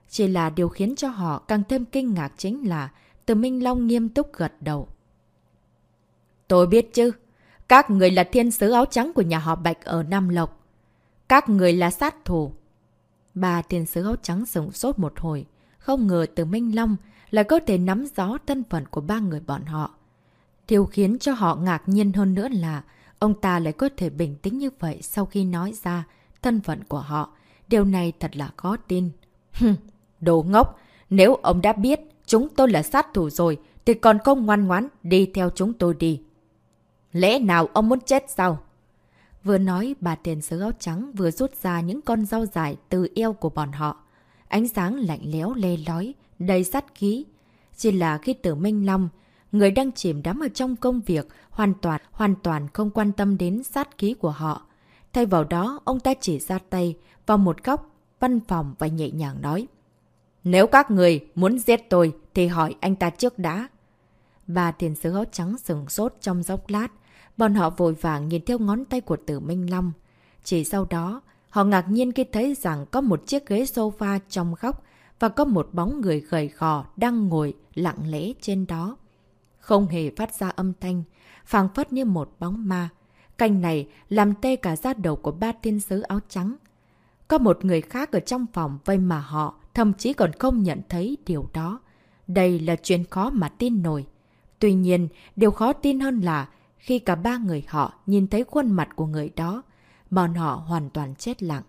Chỉ là điều khiến cho họ càng thêm kinh ngạc chính là từ Minh Long nghiêm túc gật đầu. Tôi biết chứ. Các người là thiên sứ áo trắng của nhà họ Bạch ở Nam Lộc. Các người là sát thủ. Ba thiên sứ áo trắng sửng sốt một hồi. Không ngờ từ Minh Long lại có thể nắm rõ thân phận của ba người bọn họ. Điều khiến cho họ ngạc nhiên hơn nữa là ông ta lại có thể bình tĩnh như vậy sau khi nói ra thân phận của họ. Điều này thật là khó tin. Hừm, đồ ngốc. Nếu ông đã biết chúng tôi là sát thủ rồi, thì còn không ngoan ngoãn đi theo chúng tôi đi. Lẽ nào ông muốn chết sao? Vừa nói, bà tiền sứ áo trắng vừa rút ra những con dao dài từ eo của bọn họ. Ánh sáng lạnh léo lê lói, đầy sát khí. Chỉ là khi tử Minh Long, người đang chìm đắm ở trong công việc, hoàn toàn, hoàn toàn không quan tâm đến sát khí của họ. Thay vào đó, ông ta chỉ ra tay vào một góc văn phòng và nhẹ nhàng nói. Nếu các người muốn giết tôi thì hỏi anh ta trước đã. Bà thiền sứ áo trắng sừng sốt trong dốc lát. Bọn họ vội vàng nhìn theo ngón tay của tử Minh Long. Chỉ sau đó, họ ngạc nhiên khi thấy rằng có một chiếc ghế sofa trong góc và có một bóng người gầy gò đang ngồi lặng lẽ trên đó. Không hề phát ra âm thanh, phàng phất như một bóng ma. Canh này làm tê cả da đầu của ba thiên sứ áo trắng. Có một người khác ở trong phòng vây mà họ thậm chí còn không nhận thấy điều đó. Đây là chuyện khó mà tin nổi. Tuy nhiên, điều khó tin hơn là khi cả ba người họ nhìn thấy khuôn mặt của người đó, bọn họ hoàn toàn chết lặng.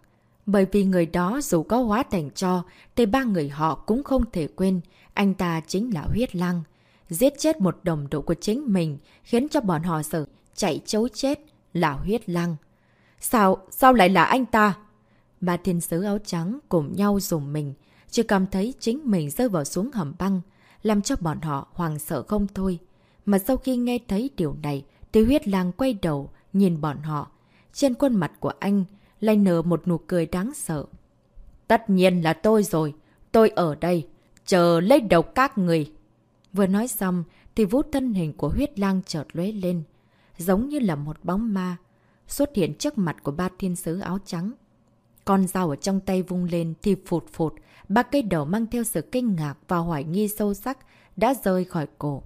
Bởi vì người đó dù có hóa thành cho, thì ba người họ cũng không thể quên anh ta chính là huyết lăng. Giết chết một đồng đội của chính mình khiến cho bọn họ sợ chạy chấu chết là huyết lăng. Sao, sao lại là anh ta? Ba thiên sứ áo trắng cùng nhau dùng mình, chỉ cảm thấy chính mình rơi vào xuống hầm băng, làm cho bọn họ hoàng sợ không thôi. Mà sau khi nghe thấy điều này, thì huyết lang quay đầu, nhìn bọn họ. Trên khuôn mặt của anh lại nở một nụ cười đáng sợ. Tất nhiên là tôi rồi, tôi ở đây, chờ lấy đầu các người. Vừa nói xong, thì vũ thân hình của huyết lang chợt lóe lên, giống như là một bóng ma, xuất hiện trước mặt của ba thiên sứ áo trắng. Con dao ở trong tay vung lên thì phụt phụt, ba cây đầu mang theo sự kinh ngạc và hoài nghi sâu sắc đã rơi khỏi cổ.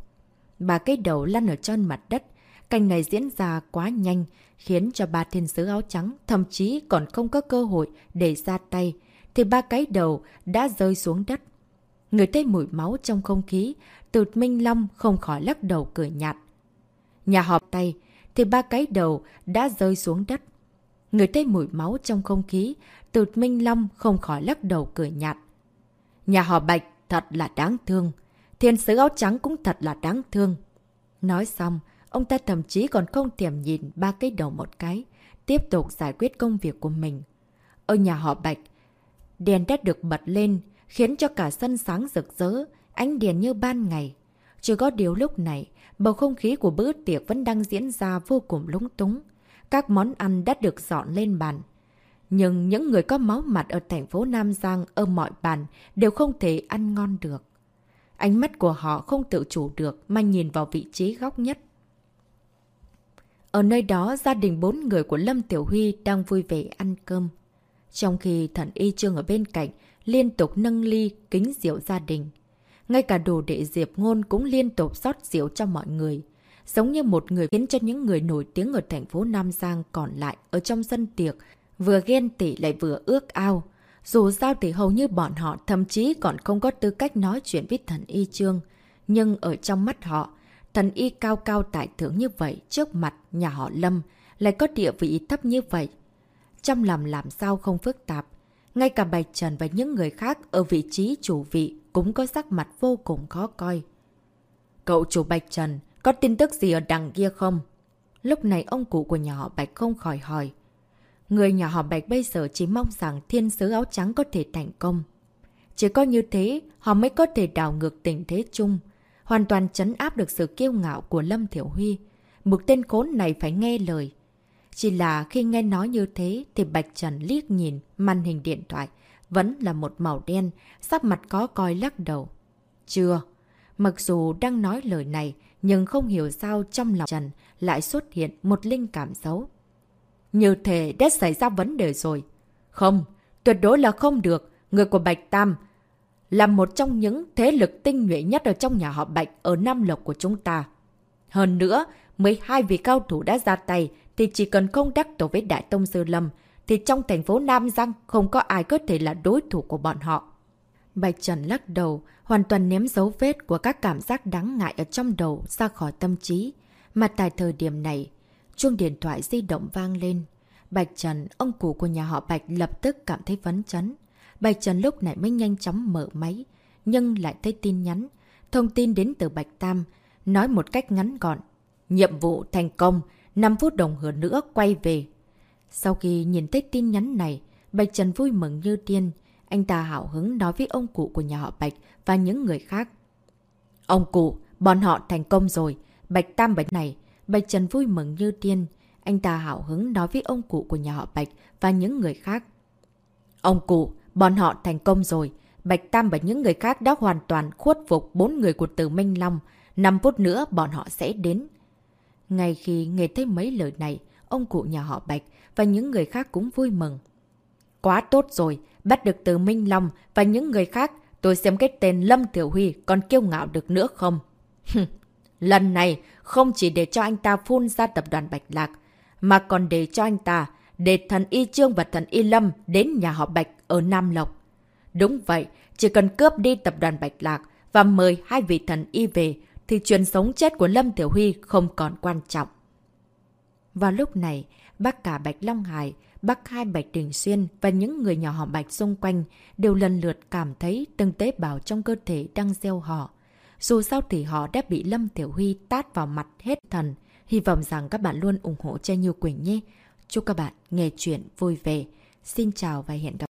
Ba cây đầu lăn ở trên mặt đất, cảnh này diễn ra quá nhanh, khiến cho ba thiên sứ áo trắng thậm chí còn không có cơ hội để ra tay, thì ba cái đầu đã rơi xuống đất. Người thấy mùi máu trong không khí, từ Minh Long không khỏi lắc đầu cười nhạt. Nhà họp tay, thì ba cái đầu đã rơi xuống đất. Người thấy mùi máu trong không khí, từ Minh Long không khỏi lắc đầu cười nhạt. Nhà họ Bạch thật là đáng thương. Thiên sứ áo trắng cũng thật là đáng thương. Nói xong, ông ta thậm chí còn không thèm nhìn ba cái đầu một cái, tiếp tục giải quyết công việc của mình. Ở nhà họ Bạch, đèn đã được bật lên, khiến cho cả sân sáng rực rỡ, ánh đèn như ban ngày. Chỉ có điều lúc này, bầu không khí của bữa tiệc vẫn đang diễn ra vô cùng lúng túng. Các món ăn đã được dọn lên bàn. Nhưng những người có máu mặt ở thành phố Nam Giang ở mọi bàn đều không thể ăn ngon được. Ánh mắt của họ không tự chủ được mà nhìn vào vị trí góc nhất. Ở nơi đó, gia đình bốn người của Lâm Tiểu Huy đang vui vẻ ăn cơm. Trong khi thần y trương ở bên cạnh, liên tục nâng ly kính rượu gia đình. Ngay cả đồ đệ Diệp Ngôn cũng liên tục rót rượu cho mọi người. Giống như một người khiến cho những người nổi tiếng ở thành phố Nam Giang còn lại ở trong sân tiệc, vừa ghen tị lại vừa ước ao. Dù sao thì hầu như bọn họ thậm chí còn không có tư cách nói chuyện với thần y trương. Nhưng ở trong mắt họ, thần y cao cao tại thượng như vậy trước mặt nhà họ Lâm lại có địa vị thấp như vậy. Trong lòng làm sao không phức tạp. Ngay cả Bạch Trần và những người khác ở vị trí chủ vị cũng có sắc mặt vô cùng khó coi. Cậu chủ Bạch Trần, có tin tức gì ở đằng kia không? Lúc này ông cụ của nhà họ Bạch không khỏi hỏi. Người nhà họ Bạch bây giờ chỉ mong rằng thiên sứ áo trắng có thể thành công. Chỉ có như thế, họ mới có thể đảo ngược tình thế chung, hoàn toàn chấn áp được sự kiêu ngạo của Lâm Thiểu Huy. Một tên khốn này phải nghe lời. Chỉ là khi nghe nói như thế thì Bạch Trần liếc nhìn màn hình điện thoại, vẫn là một màu đen, sắc mặt có coi lắc đầu. Chưa. Mặc dù đang nói lời này, nhưng không hiểu sao trong lòng Trần lại xuất hiện một linh cảm xấu. Như thể đã xảy ra vấn đề rồi. Không, tuyệt đối là không được. Người của Bạch Tam là một trong những thế lực tinh nhuệ nhất ở trong nhà họ Bạch ở Nam Lộc của chúng ta. Hơn nữa, 12 vị cao thủ đã ra tay thì chỉ cần không đắc tổ với Đại Tông Sư Lâm thì trong thành phố Nam Giang không có ai có thể là đối thủ của bọn họ. Bạch Trần lắc đầu, hoàn toàn ném dấu vết của các cảm giác đáng ngại ở trong đầu ra khỏi tâm trí. Mà tại thời điểm này, chuông điện thoại di động vang lên. Bạch Trần, ông cụ của nhà họ Bạch lập tức cảm thấy vấn chấn. Bạch Trần lúc này mới nhanh chóng mở máy, nhưng lại thấy tin nhắn. Thông tin đến từ Bạch Tam, nói một cách ngắn gọn. Nhiệm vụ thành công, 5 phút đồng hồ nữa quay về. Sau khi nhìn thấy tin nhắn này, Bạch Trần vui mừng như tiên. Anh ta hào hứng nói với ông cụ của nhà họ Bạch và những người khác. Ông cụ, bọn họ thành công rồi. Bạch Tam Bạch này, Bạch Trần vui mừng như tiên. Anh ta hào hứng nói với ông cụ của nhà họ Bạch và những người khác. Ông cụ, bọn họ thành công rồi. Bạch Tam và những người khác đã hoàn toàn khuất phục bốn người của Từ Minh Long. 5 phút nữa bọn họ sẽ đến. Ngay khi nghe thấy mấy lời này, ông cụ nhà họ Bạch và những người khác cũng vui mừng. Quá tốt rồi, bắt được từ Minh Long và những người khác, tôi xem cái tên Lâm Tiểu Huy còn kiêu ngạo được nữa không? Lần này, không chỉ để cho anh ta phun ra tập đoàn Bạch Lạc, mà còn để cho anh ta, để thần Y Trương và thần Y Lâm đến nhà họ Bạch ở Nam Lộc. Đúng vậy, chỉ cần cướp đi tập đoàn Bạch Lạc và mời hai vị thần Y về, thì chuyện sống chết của Lâm Tiểu Huy không còn quan trọng. Vào lúc này, bác cả Bạch Long Hải, bác hai Bạch Đình Xuyên và những người nhỏ họ Bạch xung quanh đều lần lượt cảm thấy từng tế bào trong cơ thể đang gieo họ. Dù sao thì họ đã bị Lâm Tiểu Huy tát vào mặt hết thần. Hy vọng rằng các bạn luôn ủng hộ cho Như Quỳnh nhé. Chúc các bạn nghe chuyện vui vẻ. Xin chào và hẹn gặp